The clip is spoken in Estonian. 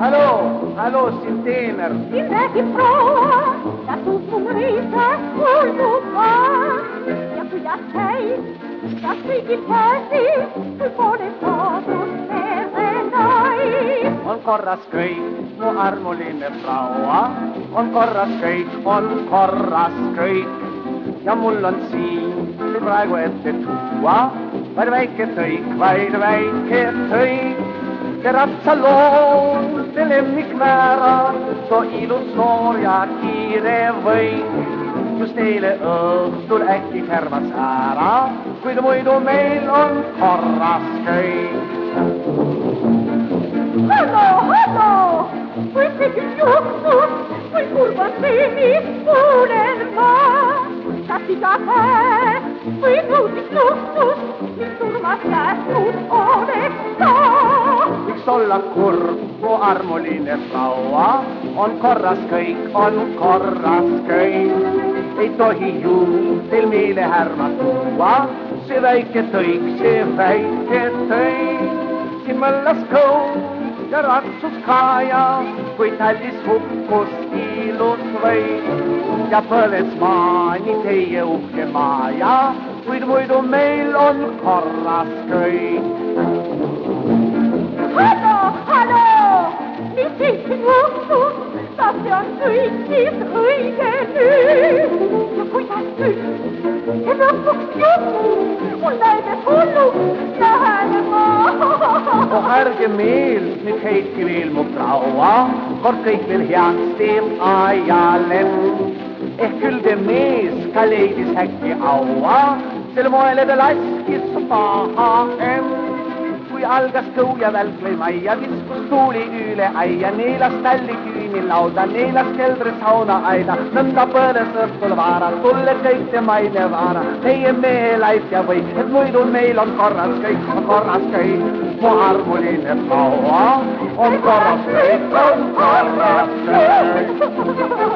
Allo, allo, Sintener. Il re che prova, da tu fumrite, un fa. Ja tu ja sei, da si di pesi, tu pone foto, serenai. On korras köi, no armoline fraua, on corras köi, on korras köi. Ja mull on siin, praegu ette tuua, vaid väike tõik, vaid väike tõik. Grazie all'on delle micmera, zo illusoria kirevei. We stelen ons eh, door echte kermasara, kwijt mooi door mail on korraskei. Hallo, hallo! Questi ghiocco, quei curvatini, pure ma, capita a te, quei tutti ghiocco, mi turma sta võiks olla kurb, mu armuline proua, on korras kõik, on korras kõik. ei tohi ju teil meile härma tuua, see väike tõik, see väike tõik. siin möllas kõu ja ratsus Kaja, kui tallis hukkus ilus võim ja põles maani teie uhke maja, kuid muidu meil on korras kõik. kuinka kaikki höydennyt. Ja kuinka nyt, se lopuksi joku, kun näitä hullu lähenemään. Och herre mil, nyt heikki vil mut rauha, kort kõik vil heaks teeb ajalle. Ehk külde mees ka leidis äkki aua, sel moel ei laskis paha end. kui algas kõuja välk meil majja, viskus tuuli üle aia, neelas talli küüni lauda, neelas keldri sauna aina, nõnda põles õhtul vaara, tulle kõik see maine vaara, meie meelaid ja või, et muidu meil on korras kõik, on korras kõik, mu armuline proua, on korras kõik, on korras kõik.